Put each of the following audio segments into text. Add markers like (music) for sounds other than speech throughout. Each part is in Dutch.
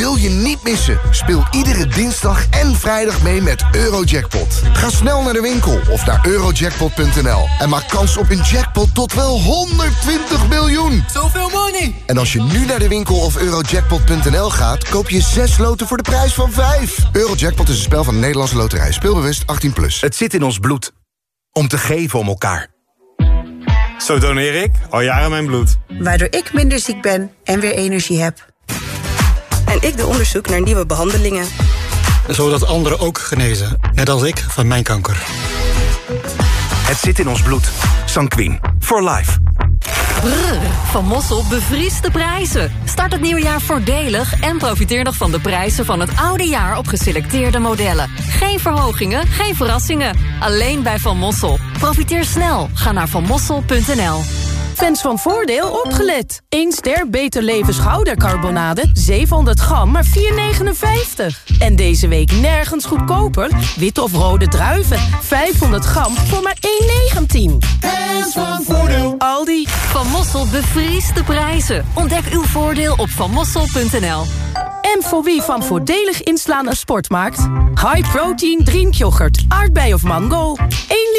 wil je niet missen. Speel iedere dinsdag en vrijdag mee met Eurojackpot. Ga snel naar de winkel of naar eurojackpot.nl en maak kans op een jackpot tot wel 120 miljoen. Zoveel money! En als je nu naar de winkel of eurojackpot.nl gaat, koop je 6 loten voor de prijs van 5. Eurojackpot is een spel van de Nederlandse Loterij. Speelbewust 18+. Plus. Het zit in ons bloed. Om te geven om elkaar. Zo doneer ik al jaren mijn bloed. Waardoor ik minder ziek ben en weer energie heb. En ik doe onderzoek naar nieuwe behandelingen. Zodat anderen ook genezen, net als ik van mijn kanker. Het zit in ons bloed. Sanquin. For life. Brrr, van Mossel bevriest de prijzen. Start het nieuwe jaar voordelig en profiteer nog van de prijzen van het oude jaar op geselecteerde modellen. Geen verhogingen, geen verrassingen. Alleen bij Van Mossel. Profiteer snel. Ga naar vanmossel.nl. Fans van Voordeel opgelet. 1 ster Beter Leven schoudercarbonade, 700 gram, maar 4,59. En deze week nergens goedkoper. Witte of rode druiven, 500 gram voor maar 1,19. Fans van Voordeel. Aldi. Van Mossel bevriest de prijzen. Ontdek uw voordeel op vanmossel.nl. En voor wie van voordelig inslaan een sport maakt? High protein drinkyoghurt, aardbei of mango. 1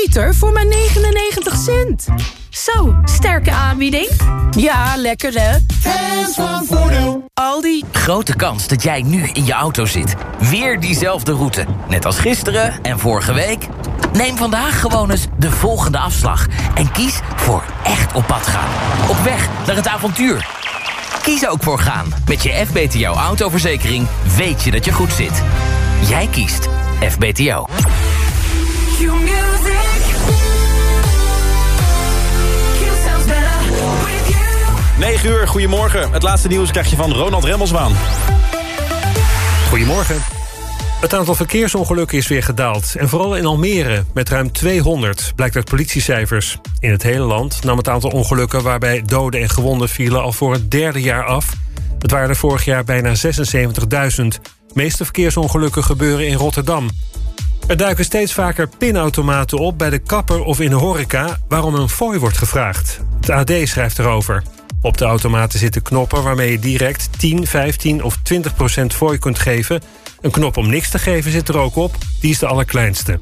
liter voor maar 99 cent. Zo, sterke aanbieding. Ja, lekker hè? Fans van Voordeel. Aldi. Grote kans dat jij nu in je auto zit. Weer diezelfde route. Net als gisteren en vorige week. Neem vandaag gewoon eens de volgende afslag. En kies voor echt op pad gaan. Op weg naar het avontuur. Kies ook voor gaan. Met je FBTO autoverzekering weet je dat je goed zit. Jij kiest FBTO. Goedemorgen. Het laatste nieuws krijg je van Ronald Remmelswaan. Goedemorgen. Het aantal verkeersongelukken is weer gedaald. En vooral in Almere, met ruim 200, blijkt uit politiecijfers. In het hele land nam het aantal ongelukken... waarbij doden en gewonden vielen al voor het derde jaar af. Het waren er vorig jaar bijna 76.000. De meeste verkeersongelukken gebeuren in Rotterdam. Er duiken steeds vaker pinautomaten op bij de kapper of in de horeca... waarom een fooi wordt gevraagd. Het AD schrijft erover. Op de automaten zitten knoppen waarmee je direct 10, 15 of 20 procent fooi kunt geven. Een knop om niks te geven zit er ook op, die is de allerkleinste.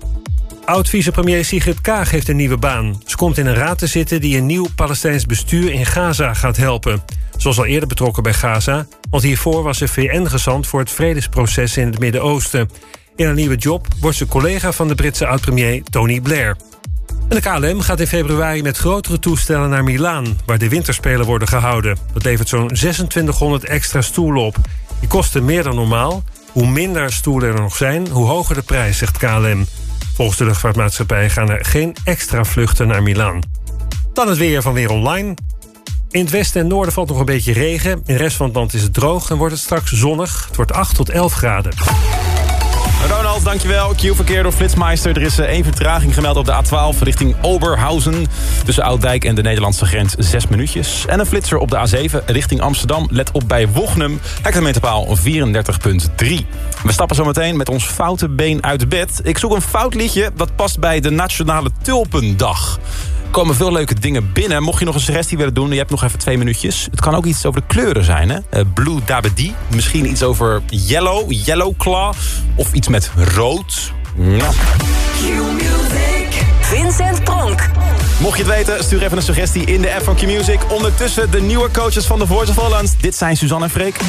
Oud-vicepremier Sigrid Kaag heeft een nieuwe baan. Ze komt in een raad te zitten die een nieuw Palestijns bestuur in Gaza gaat helpen. Ze was al eerder betrokken bij Gaza, want hiervoor was ze VN-gezant voor het vredesproces in het Midden-Oosten. In haar nieuwe job wordt ze collega van de Britse oud-premier Tony Blair. En de KLM gaat in februari met grotere toestellen naar Milaan... waar de winterspelen worden gehouden. Dat levert zo'n 2600 extra stoelen op. Die kosten meer dan normaal. Hoe minder stoelen er nog zijn, hoe hoger de prijs, zegt KLM. Volgens de luchtvaartmaatschappij gaan er geen extra vluchten naar Milaan. Dan het weer van Weer Online. In het westen en noorden valt nog een beetje regen. In de rest van het land is het droog en wordt het straks zonnig. Het wordt 8 tot 11 graden. Ronald, dankjewel. Q-verkeer door Flitsmeister. Er is één vertraging gemeld op de A12 richting Oberhausen. Tussen Ouddijk en de Nederlandse grens 6 minuutjes. En een flitser op de A7 richting Amsterdam. Let op bij Wochnum. Hectometerpaal 34.3. We stappen zo meteen met ons foute been uit bed. Ik zoek een fout liedje dat past bij de Nationale Tulpendag komen veel leuke dingen binnen. Mocht je nog een suggestie willen doen, je hebt nog even twee minuutjes. Het kan ook iets over de kleuren zijn. Hè? Uh, Blue Dabedi. Misschien iets over yellow, yellow claw. Of iets met rood. Ja. Vincent Pronk. Mocht je het weten, stuur even een suggestie in de app van Q-Music. Ondertussen de nieuwe coaches van The Voice of Holland. Dit zijn Suzanne en Freek.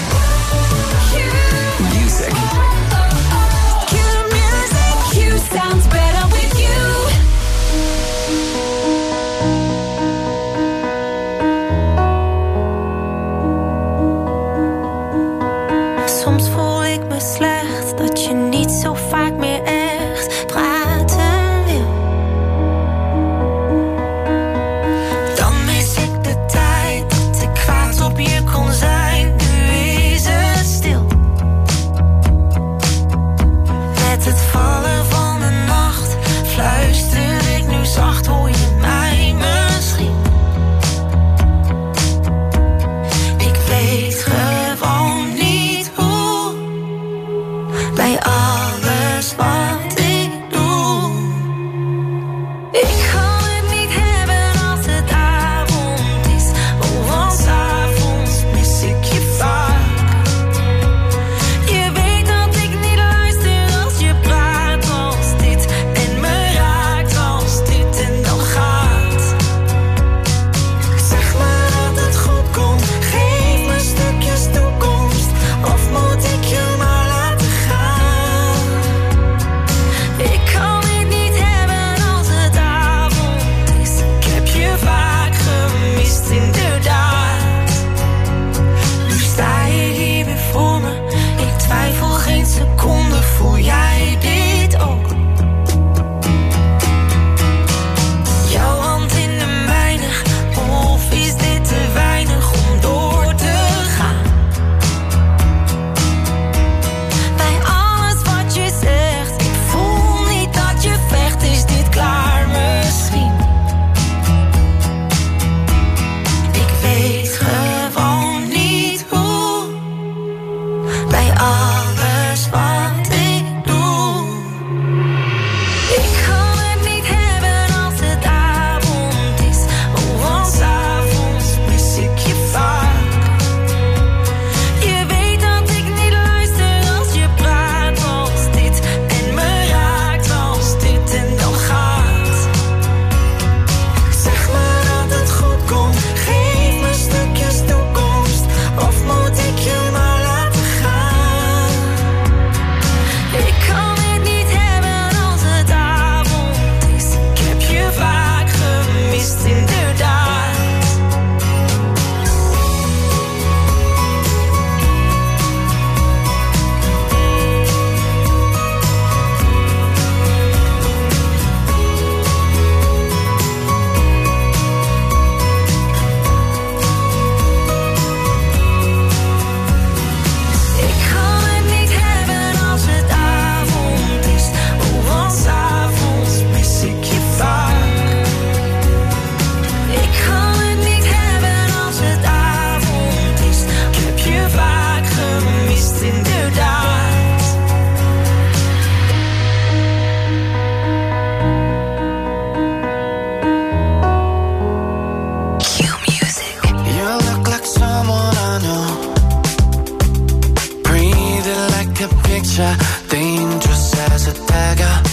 Dangerous as a dagger.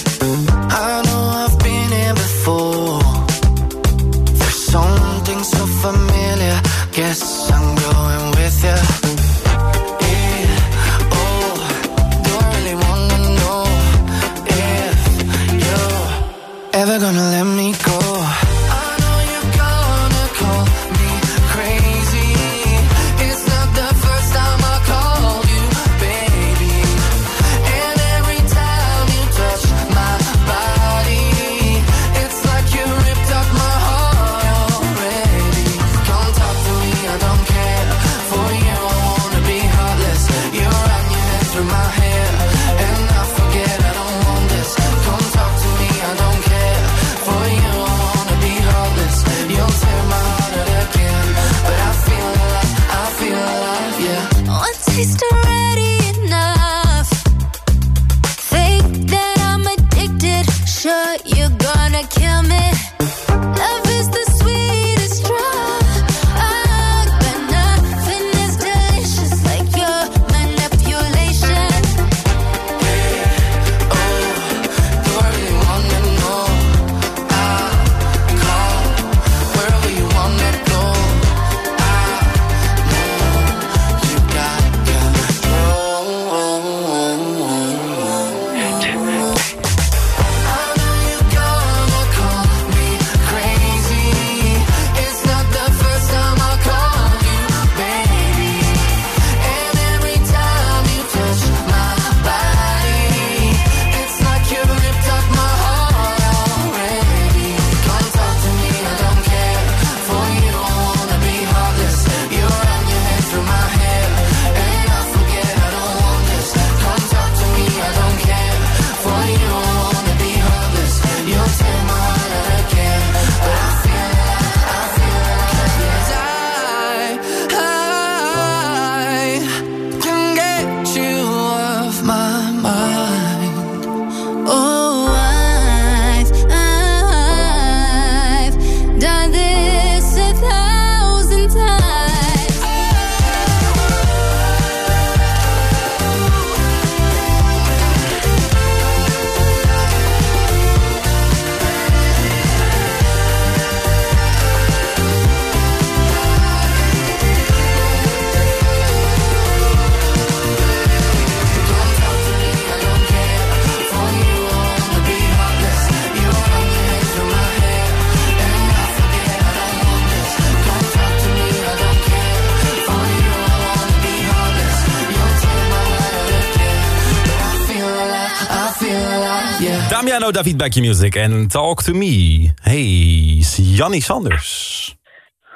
Damiano David Back Your Music en Talk to Me. Hey, Jannie Sanders.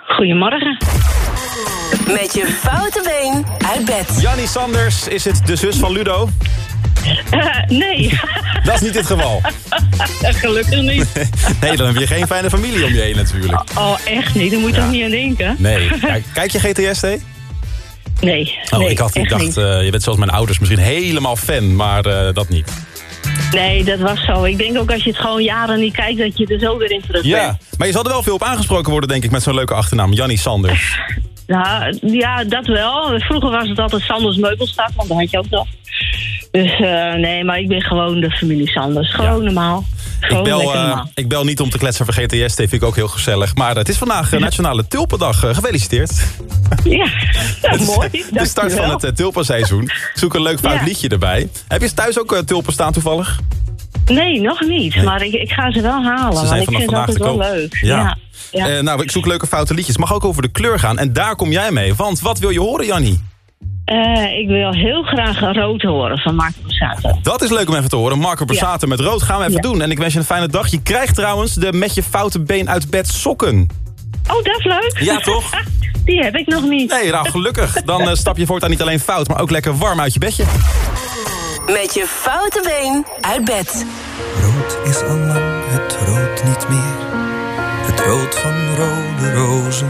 Goedemorgen. Met je foute been uit bed. Jannie Sanders, is het de zus van Ludo? Eh, nee. (laughs) Dat is niet het geval. (laughs) Gelukkig niet. (laughs) Nee, dan heb je geen fijne familie om je heen natuurlijk. Oh, echt niet. Daar moet je Ja. toch niet aan denken? Nee. Kijk, kijk je GTSD? Nee. Oh, nee, ik, had, ik echt dacht, niet. eh, je bent zoals mijn ouders misschien helemaal fan, maar eh, dat niet. Nee, dat was zo. Ik denk ook als je het gewoon jaren niet kijkt, dat je er zo weer in terug Ja, bent. maar je zal er wel veel op aangesproken worden, denk ik, met zo'n leuke achternaam. Jannie Sanders. (laughs) Nou, ja, dat wel. Vroeger was het altijd Sanders Meubelstad, want dat had je ook nog. Dus eh, nee, maar ik ben gewoon de familie Sanders. Gewoon normaal. Ik bel, eh, ik bel niet om te kletsen over GTSD, vind ik ook heel gezellig. Maar het is vandaag eh, Nationale Tulpendag. Eh, gefeliciteerd. Ja, dat (laughs) mooi. De start van het uh, tulpenseizoen. Zoek een leuk fout Ja. liedje erbij. Heb je thuis ook eh, tulpen staan toevallig? Nee, nog niet. Maar ik, ik ga ze wel halen. Ze zijn want ik vanaf vind het wel leuk. Ja. Eh, nou, ik zoek leuke foute liedjes. Mag ook over de kleur gaan. En daar kom jij mee. Want wat wil je horen, Jannie? Eh, ik wil heel graag rood horen van Marco Borsato. Dat is leuk om even te horen. Marco Borsato met rood gaan we even Ja. doen. En ik wens je een fijne dag. Je krijgt trouwens de met je foute been uit bed sokken. Oh, dat is leuk. Ja, toch? (laughs) Die heb ik nog niet. Nee, nou gelukkig. Dan eh, stap je voortaan niet alleen fout, maar ook lekker warm uit je bedje. Met je foute been uit bed. Rood is al lang het rood niet meer. Het rood van rode rozen.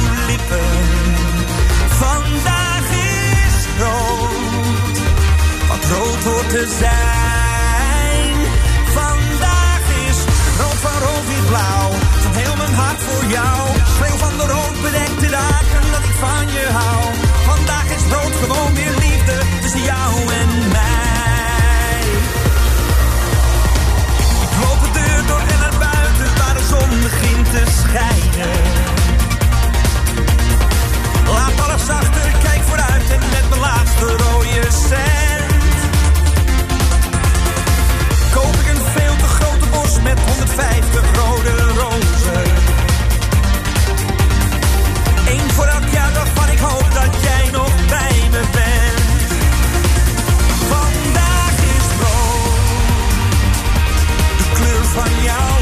hoort te zijn. Vandaag is rood van rood wit blauw, van heel mijn hart voor jou. Speel van de rood bedekte dagen dat ik van je hou. Vandaag is rood gewoon weer liefde tussen jou en mij. Ik loop de deur door en naar buiten waar de zon begint te schijnen. Met 150 rode rozen. Eén voor elk jaar waarvan ik hoop dat jij nog bij me bent. Vandaag is rood, de kleur van jouw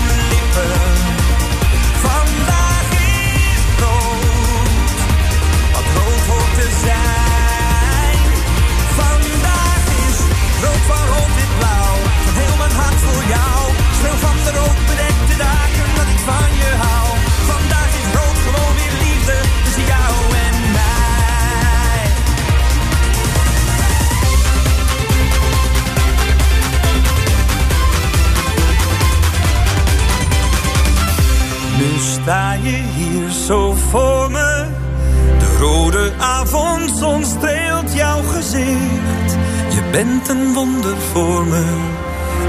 de rood bedekte dagen dat ik van je hou. Vandaag is rood gewoon weer liefde tussen jou en mij. Nu sta je hier zo voor me. De rode avondzon streelt jouw gezicht. Je bent een wonder voor me.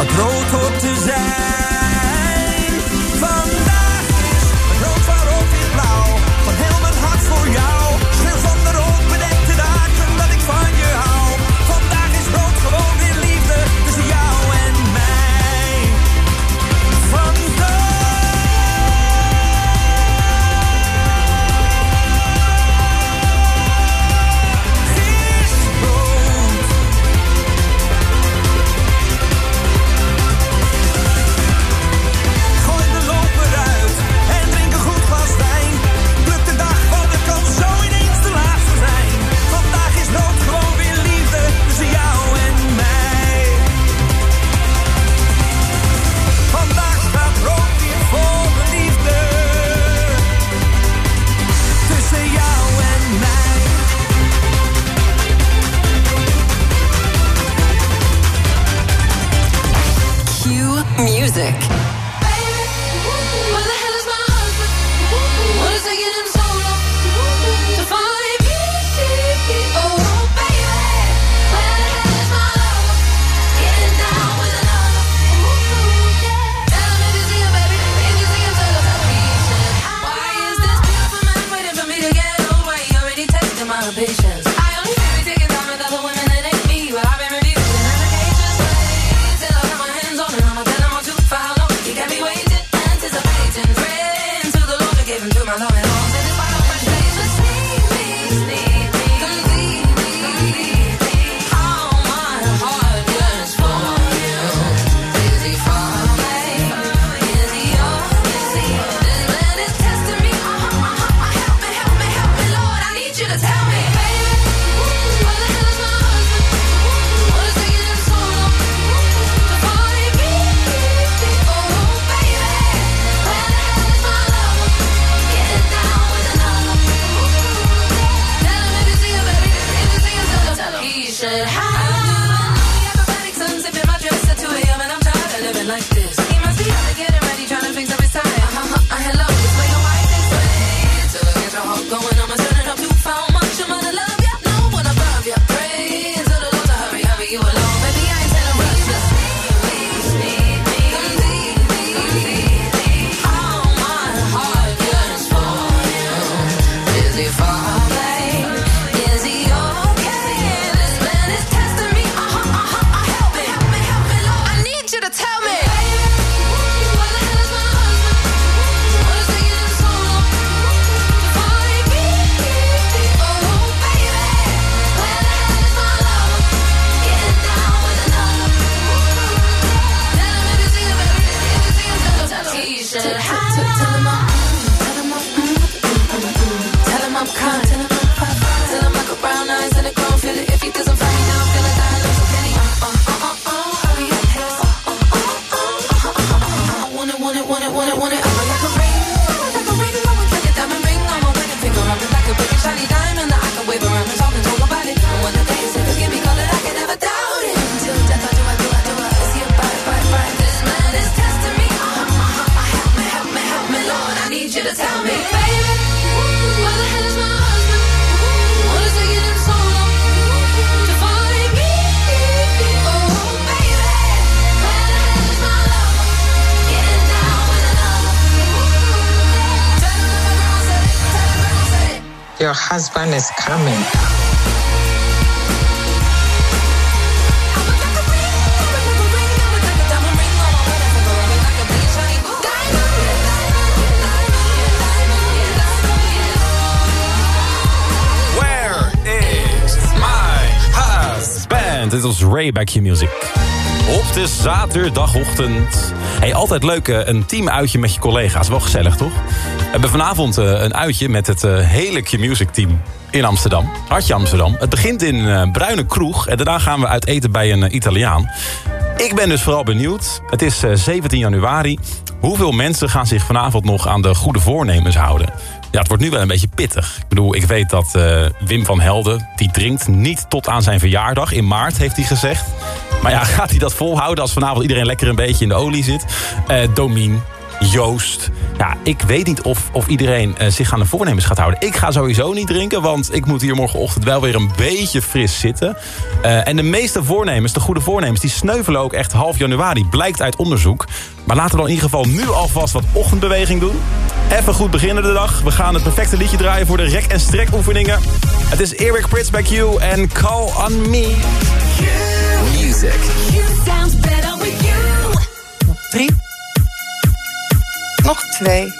Wat rood hoort te zijn. Music. Ray Your Music. Op de zaterdagochtend. Hey, altijd leuk, eh, een teamuitje met je collega's. Wel gezellig, toch? We hebben vanavond eh, een uitje met het eh, hele Q-Music team in Amsterdam. Hartje Amsterdam. Het begint in Bruine Kroeg en daarna gaan we uit eten bij een Italiaan. Ik ben dus vooral benieuwd. Het is 17 januari. Hoeveel mensen gaan zich vanavond nog aan de goede voornemens houden? Ja, het wordt nu wel een beetje pittig. Ik bedoel, ik weet dat eh, Wim van Helden... die drinkt niet tot aan zijn verjaardag. In maart heeft hij gezegd. Maar ja, (laughs) gaat hij dat volhouden als vanavond iedereen lekker een beetje in de olie zit? Eh, uh, Domien, Joost. Ja, ik weet niet of, of iedereen eh, zich aan de voornemens gaat houden. Ik ga sowieso niet drinken, want ik moet hier morgenochtend wel weer een beetje fris zitten. Eh, en de meeste voornemens, de goede voornemens, die sneuvelen ook echt half januari. Blijkt uit onderzoek. Maar laten we dan in ieder geval nu alvast wat ochtendbeweging doen. Even goed beginnen de dag. We gaan het perfecte liedje draaien voor de rek- en strek oefeningen. Het is Eric Prits Back You en Call On Me. Music. You sounds better with you. Drie. Nog twee.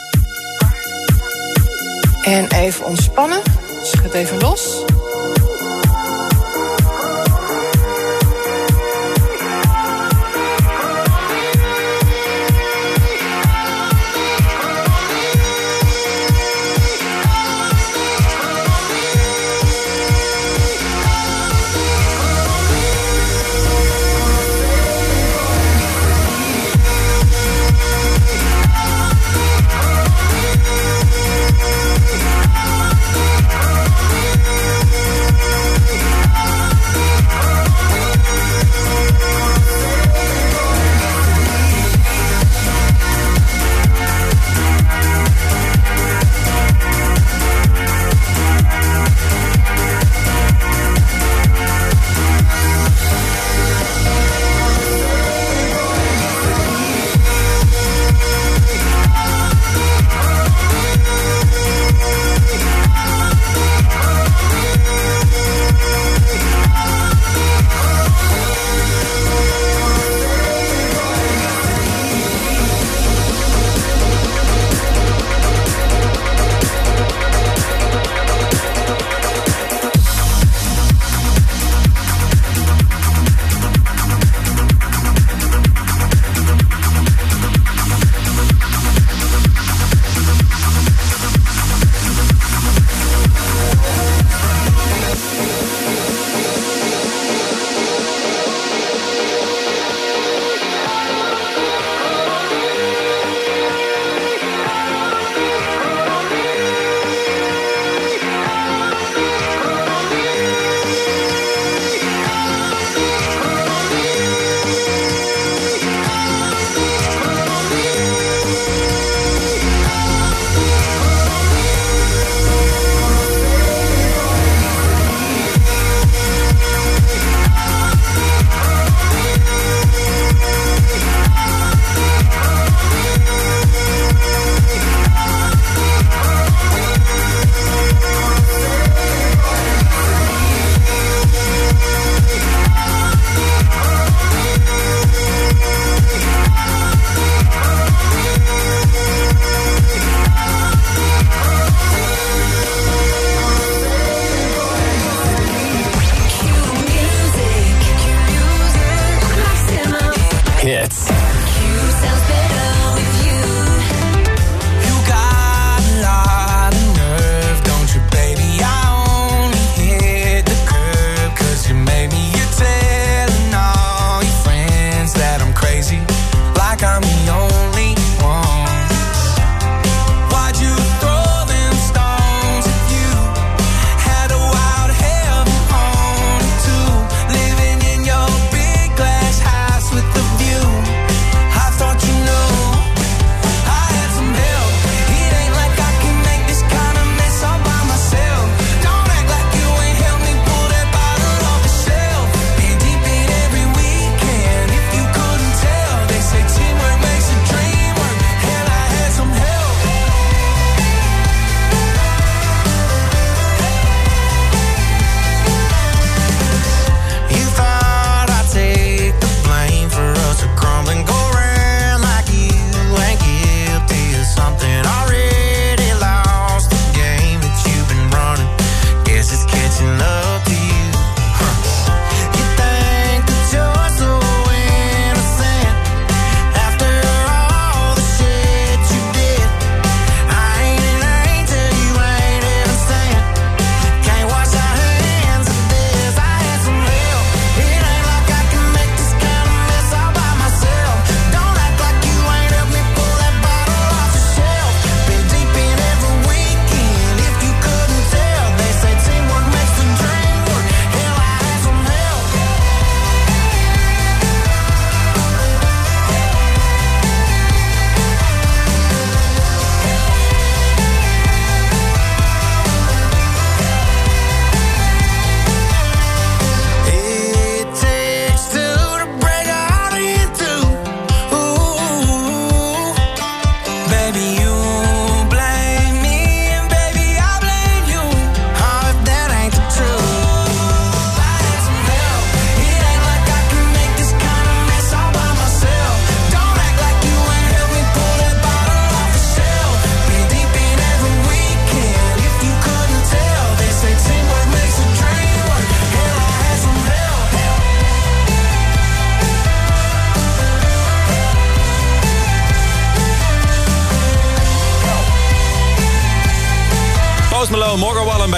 En even ontspannen. Schud even los.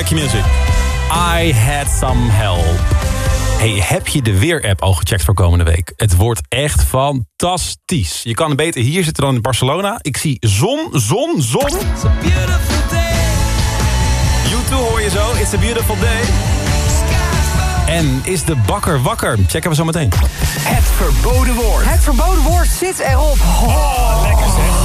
Q-Music. I had some help. Hey, heb je de weer-app al gecheckt voor komende week? Het wordt echt fantastisch. Je kan beter hier zitten dan in Barcelona. Ik zie zon, zon, zon. YouTube hoor je zo. It's a beautiful day. En is de bakker wakker? Checken we zo meteen. Het verboden woord. Het verboden woord zit erop. Oh, lekker zeg.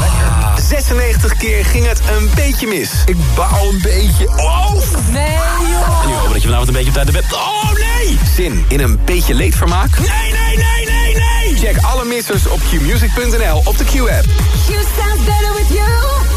96 keer ging het een beetje mis. Ik baal een beetje. Oh! Nee, joh. En nu hopen dat je vanavond een beetje op tijd bent. Oh, nee! Zin in een beetje leedvermaak? Nee, nee, nee, nee, nee! Check alle missers op qmusic.nl op de Q-app. You sound better with you.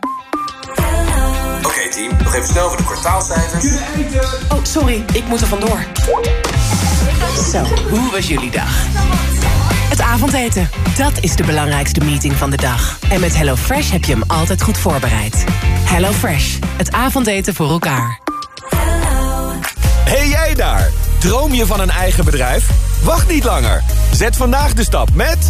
Oké team, nog even snel voor de kwartaalcijfers. Oh, sorry, ik moet er vandoor. Zo, hoe was jullie dag? Het avondeten, dat is de belangrijkste meeting van de dag. En met HelloFresh heb je hem altijd goed voorbereid. HelloFresh, het avondeten voor elkaar. Hey jij daar, droom je van een eigen bedrijf? Wacht niet langer. Zet vandaag de stap met...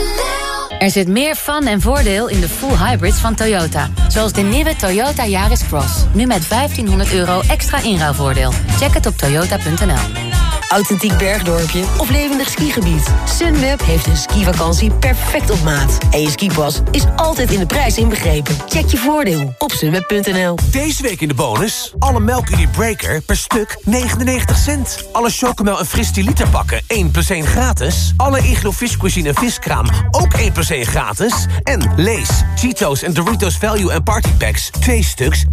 Er zit meer fun en voordeel in de full hybrids van Toyota. Zoals de nieuwe Toyota Yaris Cross. Nu met 1500 euro extra inruilvoordeel. Check het op toyota.nl. Authentiek bergdorpje of levendig skigebied. Sunweb heeft een skivakantie perfect op maat. En je skipas is altijd in de prijs inbegrepen. Check je voordeel op sunweb.nl. Deze week in de bonus. Alle melkunie Breaker per stuk 99 cent. Alle chocomel en fris liter pakken 1 plus 1 gratis. Alle Iglo viscuisine en viskraam ook 1 plus 1 gratis. En Lees, Cheetos en Doritos Value en Party Packs 2 stuks 3,99.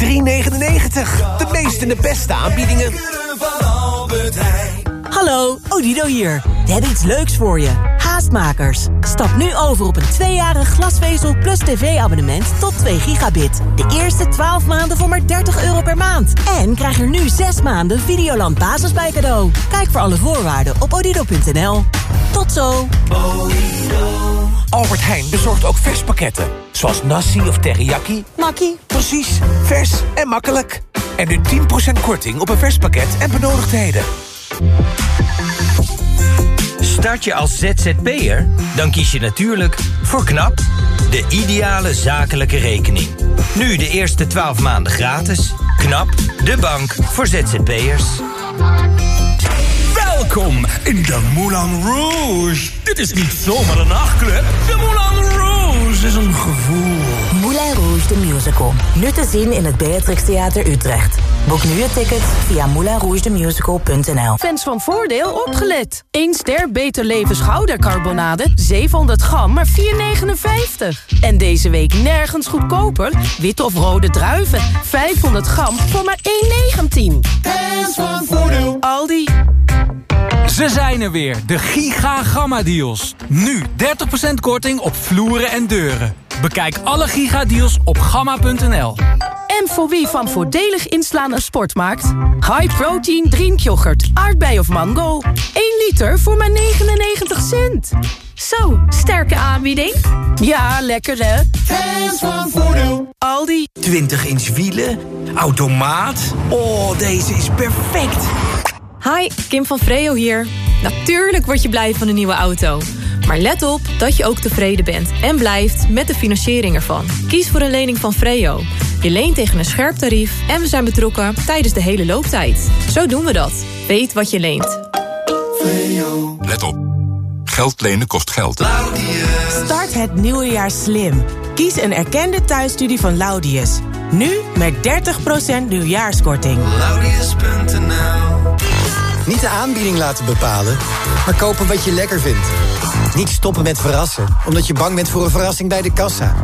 De meeste en de beste aanbiedingen. Hallo, Odido hier. We hebben iets leuks voor je. Haastmakers. Stap nu over op een tweejarig glasvezel plus tv-abonnement tot 2 gigabit. De eerste 12 maanden voor maar 30 euro per maand. En krijg er nu 6 maanden Videoland Basis bij cadeau. Kijk voor alle voorwaarden op odido.nl. Tot zo. Albert Heijn bezorgt ook verspakketten. Zoals nasi of teriyaki. Makkie. Precies, vers en makkelijk. En nu 10% korting op een verspakket en benodigdheden. Start je als ZZP'er? Dan kies je natuurlijk voor KNAP, de ideale zakelijke rekening. Nu de eerste 12 maanden gratis. KNAP, de bank voor ZZP'ers. Welkom in de Moulin Rouge. Dit is niet zomaar een nachtclub. De Moulin Rouge is een gevoel. The Musical. Nu te zien in het Beatrix Theater Utrecht. Boek nu je ticket via moulinrougethemusical.nl Fans van Voordeel opgelet. 1 ster Beter Leven schoudercarbonade, 700 gram, maar 4,59. En deze week nergens goedkoper. Witte of rode druiven, 500 gram voor maar 1,19. Fans van Voordeel. Aldi. Ze zijn er weer, de Giga Gamma Deals. Nu 30% korting op vloeren en deuren. Bekijk alle Giga Deals op gamma.nl. En voor wie van voordelig inslaan een sport maakt? High protein drinkyoghurt, aardbei of mango. 1 liter voor maar 99 cent. Zo, sterke aanbieding. Ja, lekker hè? Fans van Voordeel. Aldi. 20 inch wielen, automaat. Oh, deze is perfect. Hi, Kim van Freo hier. Natuurlijk word je blij van een nieuwe auto. Maar let op dat je ook tevreden bent en blijft met de financiering ervan. Kies voor een lening van Freo. Je leent tegen een scherp tarief en we zijn betrokken tijdens de hele looptijd. Zo doen we dat. Weet wat je leent. Let op. Geld lenen kost geld. Start het nieuwe jaar slim. Kies een erkende thuisstudie van Laudius. Nu met 30% nieuwjaarskorting. Niet de aanbieding laten bepalen, Maar kopen wat je lekker vindt. Niet stoppen met verrassen, omdat je bang bent voor een verrassing bij de kassa.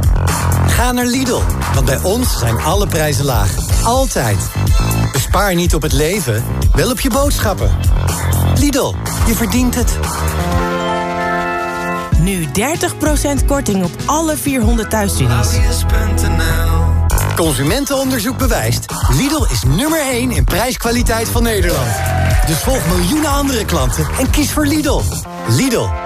Ga naar Lidl, want bij ons zijn alle prijzen laag. Altijd. Bespaar niet op het leven, wel op je boodschappen. Lidl, je verdient het. Nu 30% korting op alle 400 thuisstudies. Consumentenonderzoek bewijst. Lidl is nummer 1 in prijskwaliteit van Nederland. Dus volg miljoenen andere klanten en kies voor Lidl. Lidl,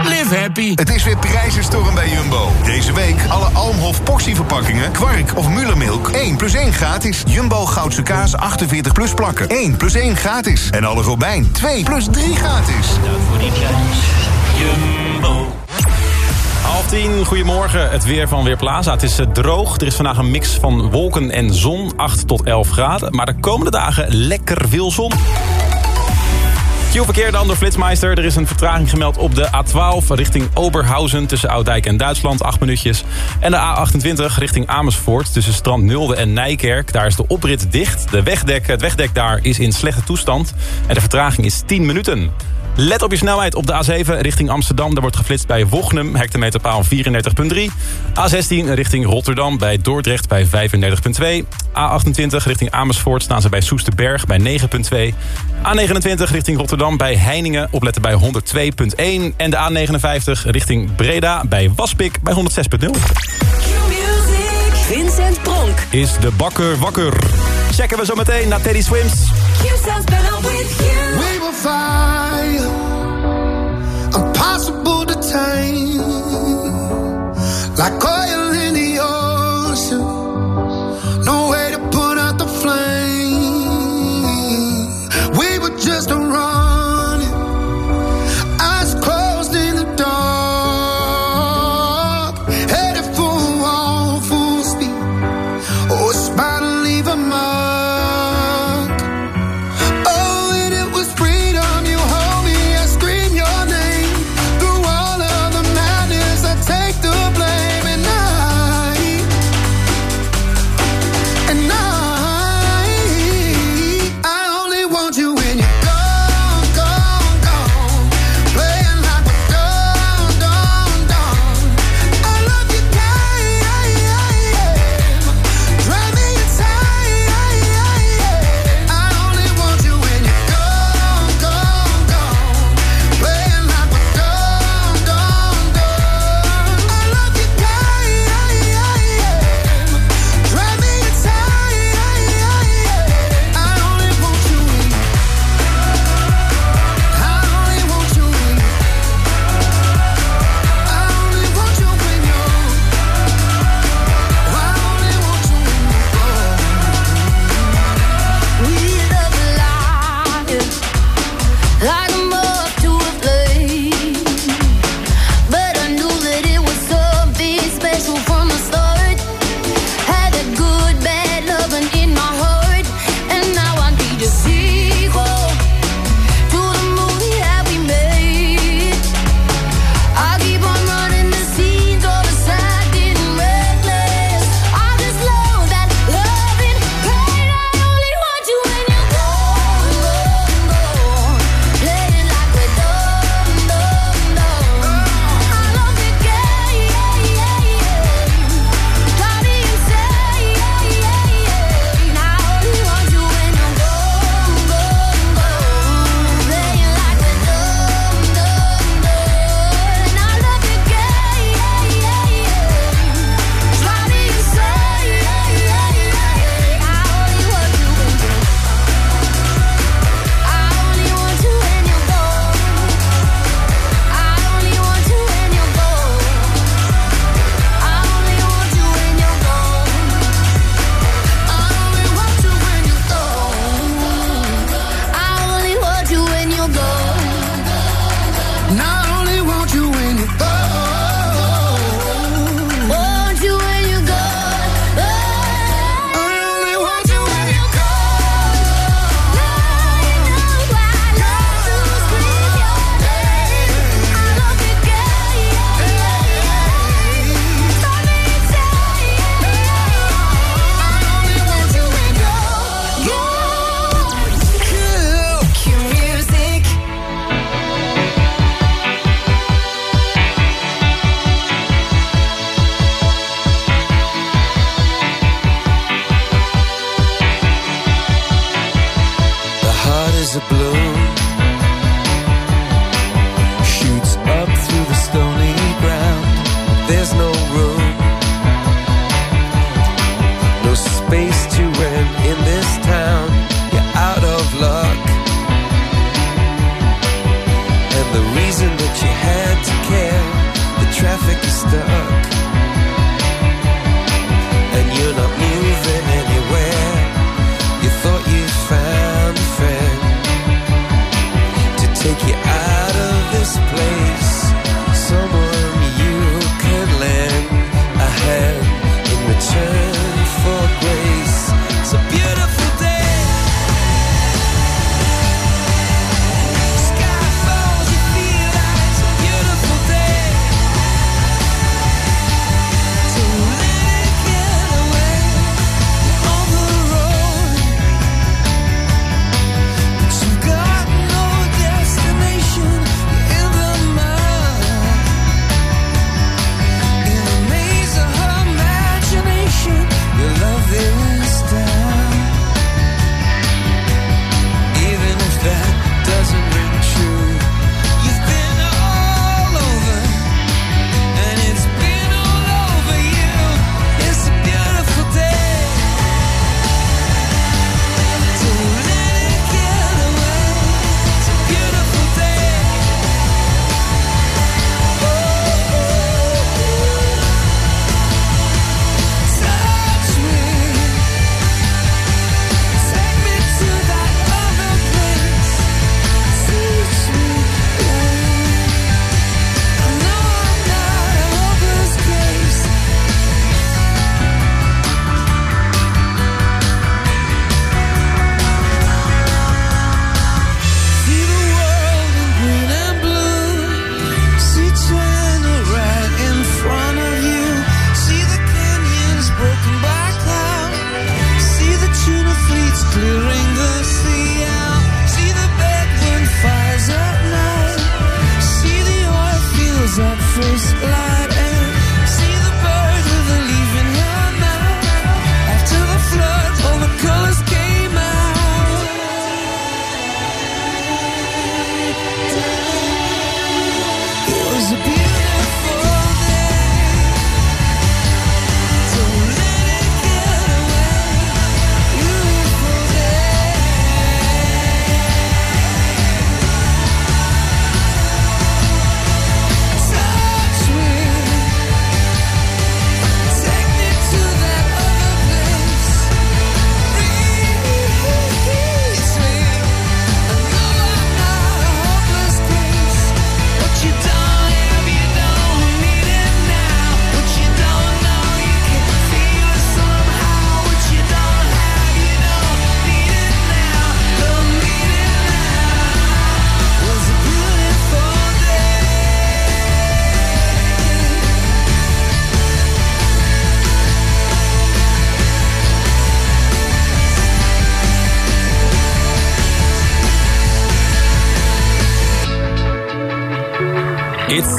live happy. Het is weer prijzenstorm bij Jumbo. Deze week alle Almhof portieverpakkingen, kwark of Mullermilk 1 plus 1 gratis. Jumbo Goudse kaas 48 plus plakken 1 plus 1 gratis. En alle Robijn 2 plus 3 gratis. voor die prijs. Jumbo. Half tien, goedemorgen. Het weer van Weerplaza. Het is eh, droog. Er is vandaag een mix van wolken en zon. 8 tot 11 graden. Maar de komende dagen lekker veel zon. Q-verkeer dan door Flitsmeister. Er is een vertraging gemeld op de A12 richting Oberhausen... tussen Oudijk en Duitsland, 8 minuutjes. En de A28 richting Amersfoort tussen Strand Nulde en Nijkerk. Daar is de oprit dicht. De wegdek, het wegdek daar is in slechte toestand. En de vertraging is 10 minuten. Let op je snelheid op de A7 richting Amsterdam. Daar wordt geflitst bij Wochnum, hectometerpaal 34.3. A16 richting Rotterdam bij Dordrecht bij 35.2. A28 richting Amersfoort staan ze bij Soesterberg bij 9.2. A29 richting Rotterdam bij Heiningen opletten bij 102.1. En de A59 richting Breda bij Waspik bij 106.0. Vincent Pronk. Is de bakker wakker? Checken we zo meteen naar Teddy Swims. We time. Like oil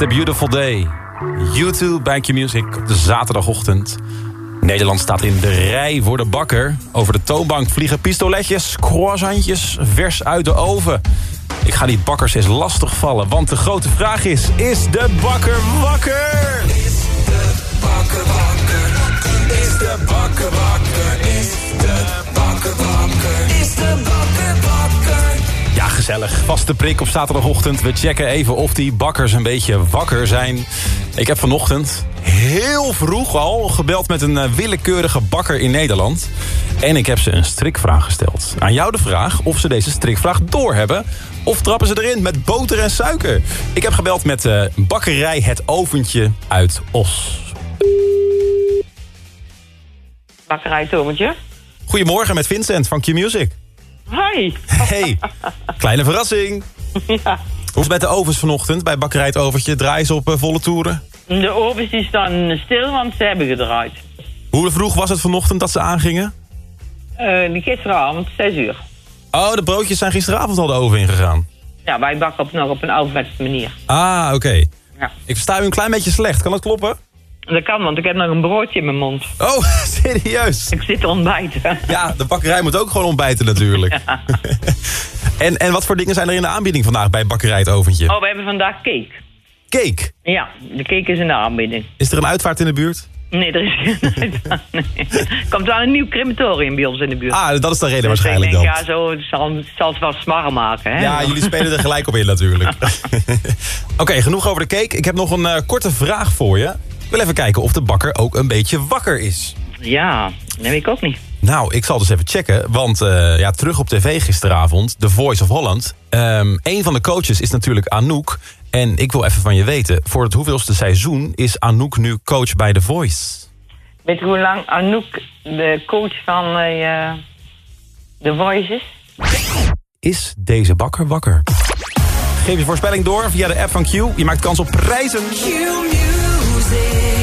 a beautiful day. YouTube bij Q-Music op de zaterdagochtend. Nederland staat in de rij voor de bakker. Over de toonbank vliegen pistoletjes, croissantjes, vers uit de oven. Ik ga die bakkers eens lastig vallen, want de grote vraag is... Is de bakker wakker? Is de bakker wakker? Is de bakker wakker? Is de bakker wakker? Is de bakker gezellig. Vaste prik op zaterdagochtend. We checken even of die bakkers een beetje wakker zijn. Ik heb vanochtend heel vroeg al gebeld met een eh, willekeurige bakker in Nederland. En ik heb ze een strikvraag gesteld. Aan jou de vraag of ze deze strikvraag doorhebben... of trappen ze erin met boter en suiker. Ik heb gebeld met eh, bakkerij Het Oventje uit Os. Bakkerij Tometje. Goedemorgen met Vincent van Q-Music. Hi. Hey, kleine verrassing. (laughs) Ja. Hoe is het met de ovens vanochtend bij bakkerij Het Overtje? Draaien ze op eh, volle toeren? De ovens die staan stil, want ze hebben gedraaid. Hoe vroeg was het vanochtend dat ze aangingen? Die gisteravond, 6 uur. Oh, de broodjes zijn gisteravond al de oven ingegaan. Ja, wij bakken op, nog op een ouderwetse manier. Ah, oké. Ja. Ik versta u een klein beetje slecht. Kan dat kloppen? Dat kan, want ik heb nog een broodje in mijn mond. Oh, (laughs) serieus? Ik zit te ontbijten. Ja, de bakkerij moet ook gewoon ontbijten natuurlijk. (laughs) (laughs) En, en wat voor dingen zijn er in de aanbieding vandaag bij Bakkerij het Oventje? Oh, we hebben vandaag cake. Cake. Ja, de cake is in de aanbieding. Is er een uitvaart in de buurt? Nee, er is geen nee. Er komt wel een nieuw crematorium bij ons in de buurt. Ah, dat is de reden Dus waarschijnlijk ik dan. denk, ja, zo het zal, het zal het wel smarren maken, hè? Ja, jullie spelen er gelijk op in natuurlijk. Oké, genoeg over de cake. Ik heb nog een eh, korte vraag voor je. Ik wil even kijken of de bakker ook een beetje wakker is. Ja, dat weet ik ook niet. Nou, ik zal dus even checken. Want eh, ja, terug op tv gisteravond, The Voice of Holland. Ehm een van de coaches is natuurlijk Anouk. En ik wil even van je weten, voor het hoeveelste seizoen is Anouk nu coach bij The Voice? Weet je hoe lang Anouk de coach van eh The Voice is? Is deze bakker wakker? Geef je voorspelling door via de app van Q. Je maakt kans op prijzen. Sounds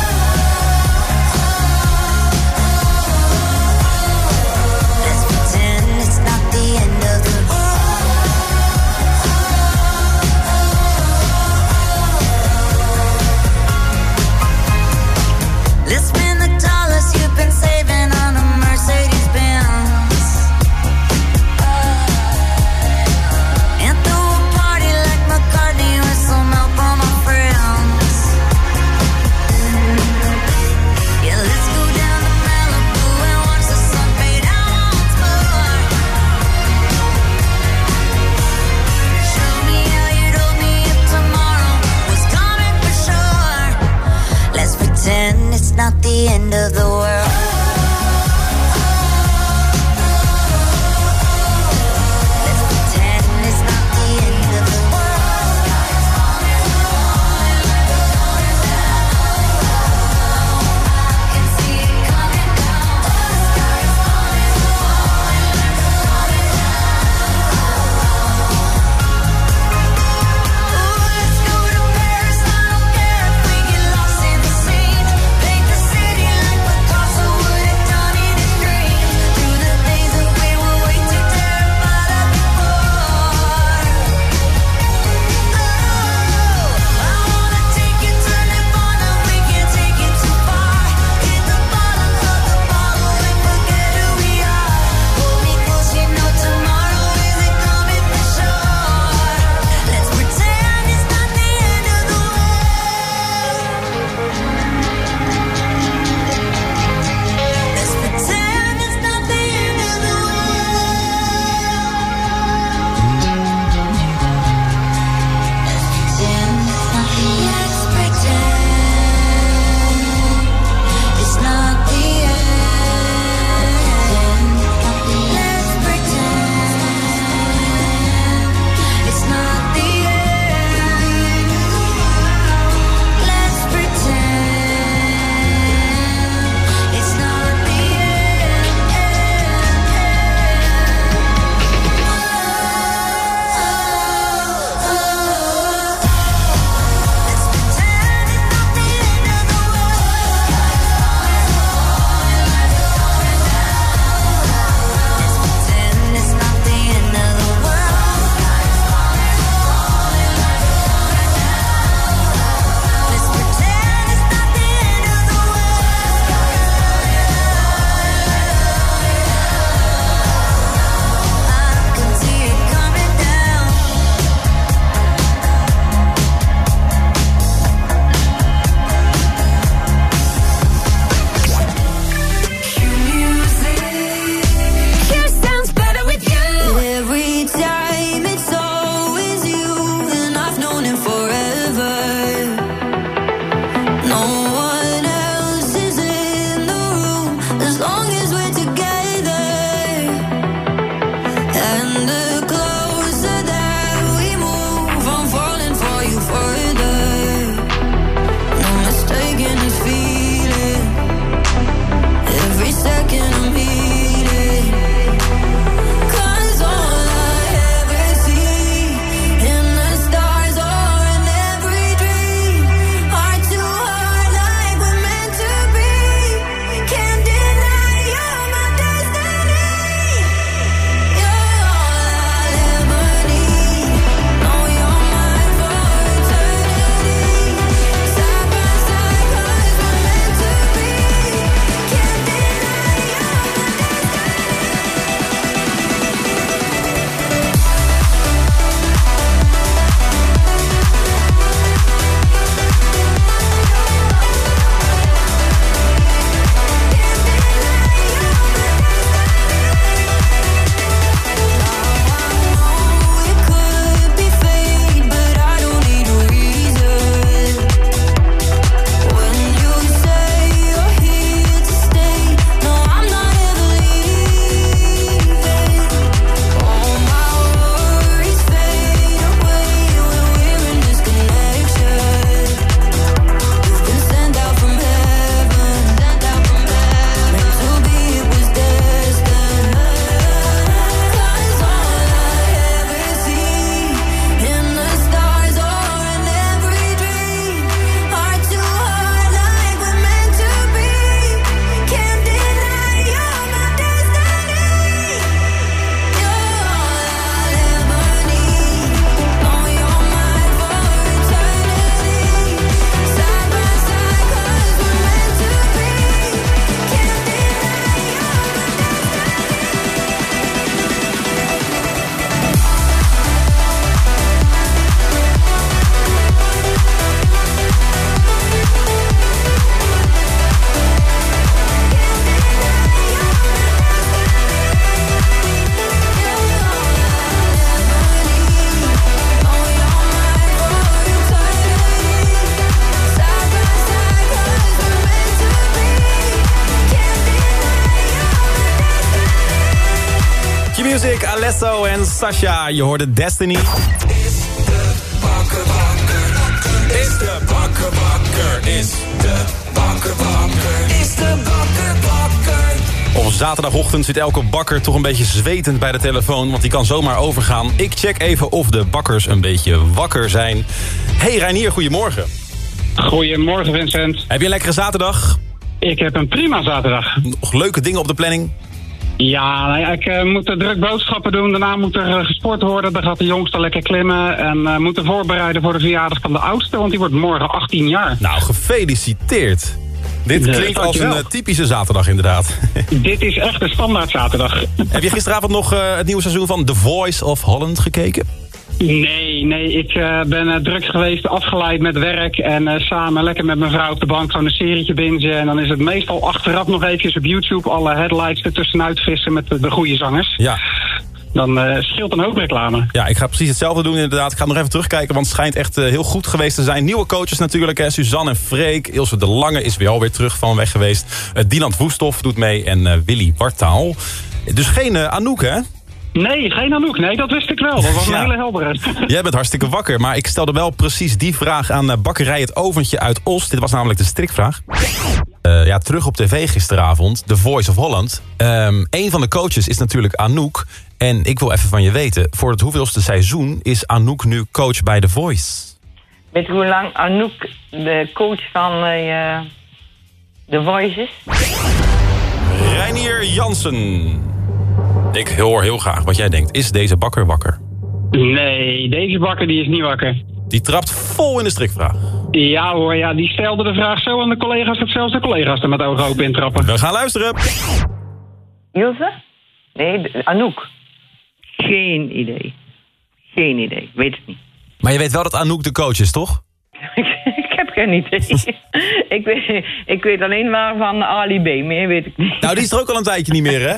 end of the world. Sasha. Je hoorde Destiny. Is de bakkerbakker. Is de bakkerbakker. Is de bakkerbakker. Is de bakkerbakker. Op zaterdagochtend zit elke bakker toch een beetje zwetend bij de telefoon... want die kan zomaar overgaan. Ik check even of de bakkers een beetje wakker zijn. Hey Reinier, goedemorgen. Goedemorgen Vincent. Heb je een lekkere zaterdag? Ik heb een prima zaterdag. Nog leuke dingen op de planning? Ja, nou ja, ik eh, moet druk boodschappen doen. Daarna moet er eh, gesport worden. Dan gaat de jongste lekker klimmen. En eh moeten voorbereiden voor de verjaardag van de oudste. Want die wordt morgen 18 jaar. Nou, gefeliciteerd. Dit klinkt als een typische zaterdag inderdaad. (laughs) Dit is echt een standaard zaterdag. Heb je gisteravond nog het nieuwe seizoen van The Voice of Holland gekeken? Nee, nee, ik eh, ben eh, druk geweest, afgeleid met werk. En eh, samen lekker met mijn vrouw op de bank gewoon een serietje bingen. En dan is het meestal achteraf nog eventjes op YouTube alle headlights ertussenuit vissen met de, de goede zangers. Ja. Dan scheelt een hoop reclame. Ja, ik ga precies hetzelfde doen inderdaad. Ik ga nog even terugkijken, want het schijnt echt heel goed geweest te zijn. Nieuwe coaches natuurlijk, hè. Suzanne en Freek. Ilse de Lange is weer alweer terug van weg geweest. Dylan Woestoff doet mee en Willy Wartaal. Dus geen Anouk, hè? Nee, geen Anouk. Nee, dat wist ik wel. Dat was een hele heldere. (laughs) Jij bent hartstikke wakker, maar ik stelde wel precies die vraag aan eh, bakkerij Het Oventje uit Os. Dit was namelijk de strikvraag. Eh, ja, terug op tv gisteravond, The Voice of Holland. Ehm een van de coaches is natuurlijk Anouk. En ik wil even van je weten, voor het hoeveelste seizoen is Anouk nu coach bij The Voice? Weet je hoe lang Anouk de coach van eh The Voice is? Reinier Jansen. Ik hoor heel graag wat jij denkt. Is deze bakker wakker? Nee, deze bakker die is niet wakker. Die trapt vol in de strikvraag. Ja hoor, ja, die stelde de vraag zo aan de collega's... dat zelfs de collega's er met ogen open intrappen. We gaan luisteren. Ilse? Nee, Anouk. Geen idee. Geen idee. Weet het niet. Maar je weet wel dat Anouk de coach is, toch? (laughs) geen idee. (laughs) ik, weet, ik weet alleen maar van Ali B. Meer weet ik niet. Nou, die is er ook al een tijdje niet meer, hè?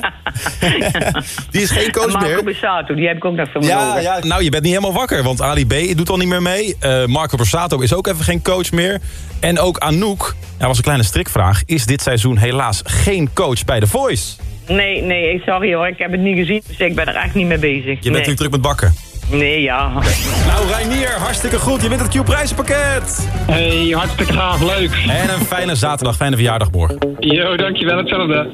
(laughs) die is geen coach Marco meer. Bussato, die heb ik ook nog van Ja, ja, nou, je bent niet helemaal wakker, want Ali B doet al niet meer mee. Eh, Marco Borsato is ook even geen coach meer. En ook Anouk, dat was een kleine strikvraag... is dit seizoen helaas geen coach bij The Voice. Nee, nee, sorry hoor. Ik heb het niet gezien. Dus ik ben er echt niet mee bezig. Je bent nee. natuurlijk druk met bakken. Nee, ja. Nou, Reinier, hartstikke goed. Je wint het Q-prijzenpakket. Hey, hartstikke gaaf, leuk. En een fijne zaterdag, fijne verjaardag morgen. Yo, dankjewel, hetzelfde.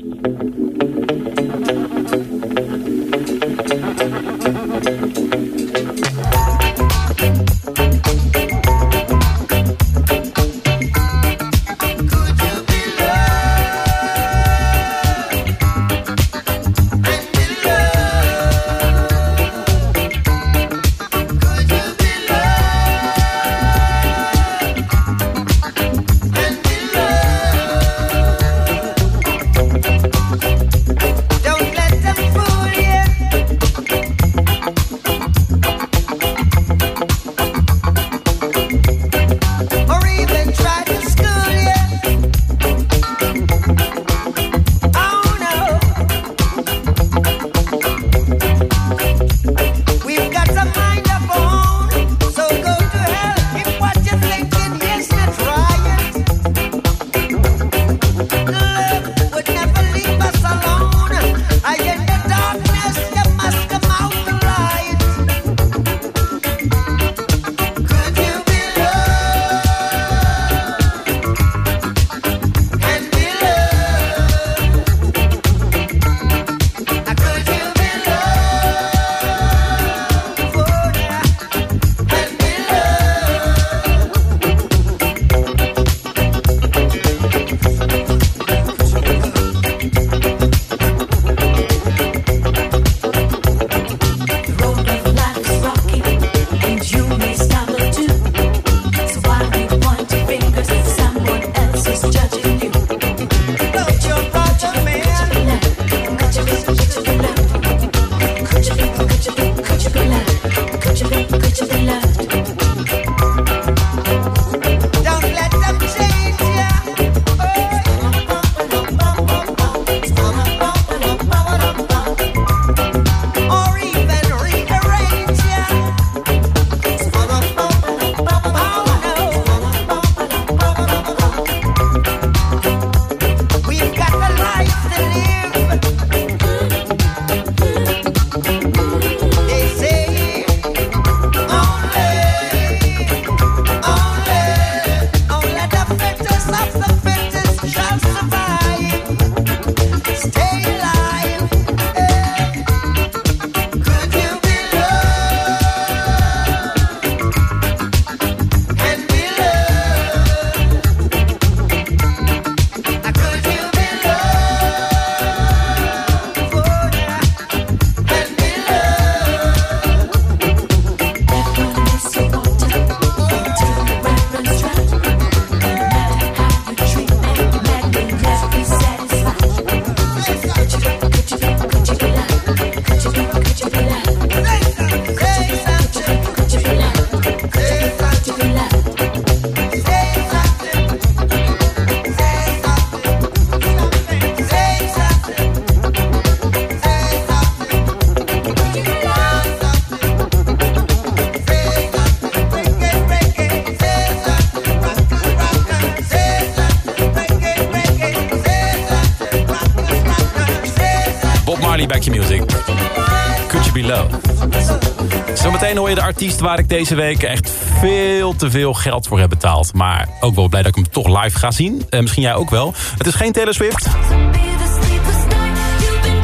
Artiest waar ik deze week echt veel te veel geld voor heb betaald. Maar ook wel blij dat ik hem toch live ga zien. Eh, misschien jij ook wel. Het is geen Taylor Swift.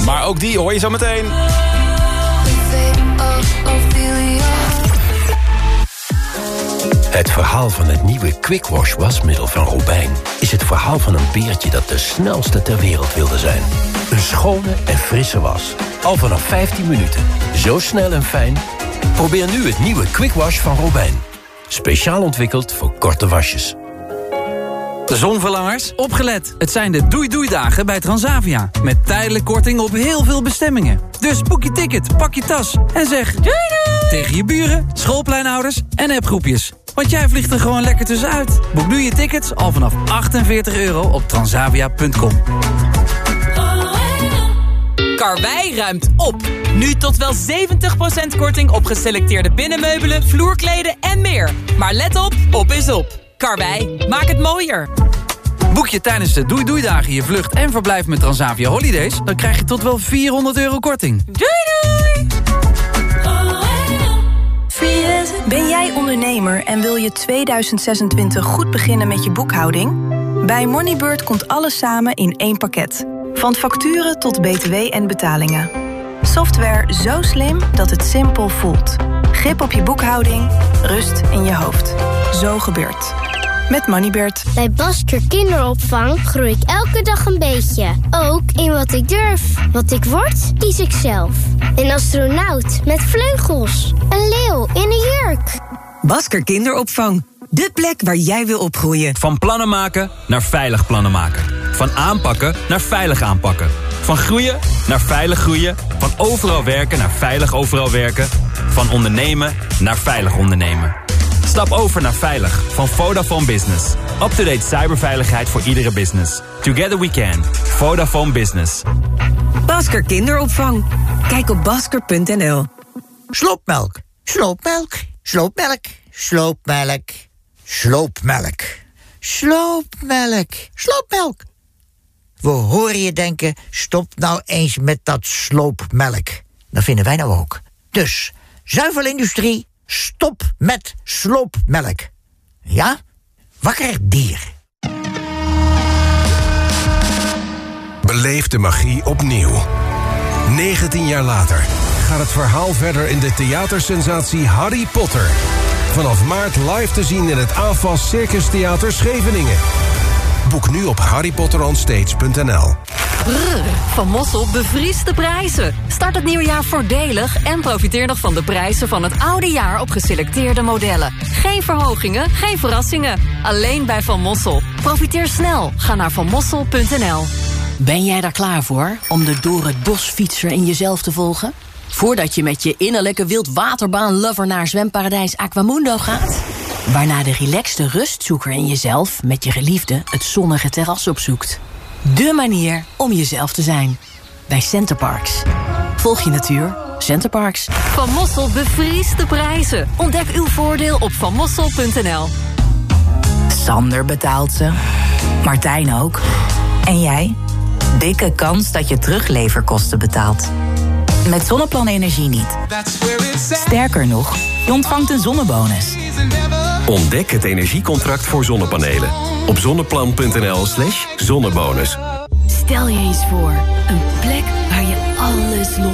Maar ook die hoor je zo meteen. Het verhaal van het nieuwe Quick Wash wasmiddel van Robijn... is het verhaal van een beertje dat de snelste ter wereld wilde zijn. Een schone en frisse was. Al vanaf 15 minuten. Zo snel en fijn. Probeer nu het nieuwe Quick Wash van Robijn. Speciaal ontwikkeld voor korte wasjes. De zonverlangers, opgelet. Het zijn de doei-doei-dagen bij Transavia. Met tijdelijk korting op heel veel bestemmingen. Dus boek je ticket, pak je tas en zeg... Doei doei! Tegen je buren, schoolpleinouders en appgroepjes. Want jij vliegt er gewoon lekker tussenuit. Boek nu je tickets al vanaf 48 euro op transavia.com. Karwei ruimt op. Nu tot wel 70% korting op geselecteerde binnenmeubelen, vloerkleden en meer. Maar let op, op is op. Karwei, maak het mooier. Boek je tijdens de Doei Doei Dagen je vlucht en verblijf met Transavia Holidays... dan krijg je tot wel 400 euro korting. Doei doei! Ben jij ondernemer en wil je 2026 goed beginnen met je boekhouding? Bij Moneybird komt alles samen in één pakket. Van facturen tot btw en betalingen. Software zo slim dat het simpel voelt. Grip op je boekhouding, rust in je hoofd. Zo gebeurt. Met Moneybird. Bij Basker Kinderopvang groei ik elke dag een beetje. Ook in wat ik durf. Wat ik word, kies ik zelf. Een astronaut met vleugels. Een leeuw in een jurk. Basker Kinderopvang. De plek waar jij wil opgroeien. Van plannen maken naar veilig plannen maken. Van aanpakken naar veilig aanpakken. Van groeien naar veilig groeien. Van overal werken naar veilig overal werken. Van ondernemen naar veilig ondernemen. Stap over naar Veilig van Vodafone Business. Up-to-date cyberveiligheid voor iedere business. Together we can. Vodafone Business. Basker Kinderopvang. Kijk op basker.nl. Sloopmelk, sloopmelk, sloopmelk, sloopmelk, sloopmelk, sloopmelk, sloopmelk. We horen je denken, stop nou eens met dat sloopmelk. Dat vinden wij nou ook. Dus, zuivelindustrie, stop met sloopmelk. Ja? Wakker dier. Beleef de magie opnieuw. 19 jaar later gaat het verhaal verder in de theatersensatie Harry Potter. Vanaf maart live te zien in het AFAS Circus Theater Scheveningen. Boek nu op harrypotteronstage.nl. Brrr, van Mossel bevriest de prijzen. Start het nieuwe jaar voordelig en profiteer nog van de prijzen van het oude jaar op geselecteerde modellen. Geen verhogingen, geen verrassingen. Alleen bij Van Mossel. Profiteer snel. Ga naar vanmossel.nl. Ben jij daar klaar voor om de door het bos fietser in jezelf te volgen? Voordat je met je innerlijke wildwaterbaan-lover naar zwemparadijs Aquamundo gaat? Waarna de relaxte rustzoeker in jezelf met je geliefde het zonnige terras opzoekt. De manier om jezelf te zijn. Bij Centerparks. Volg je natuur. Centerparks. Van Mossel bevriest de prijzen. Ontdek uw voordeel op vanmossel.nl. Sander betaalt ze. Martijn ook. En jij? Dikke kans dat je terugleverkosten betaalt. Met Zonneplan Energie niet. Sterker nog, je ontvangt een zonnebonus. Ontdek het energiecontract voor zonnepanelen. Op zonneplan.nl slash zonnebonus. Stel je eens voor, een plek waar je alles los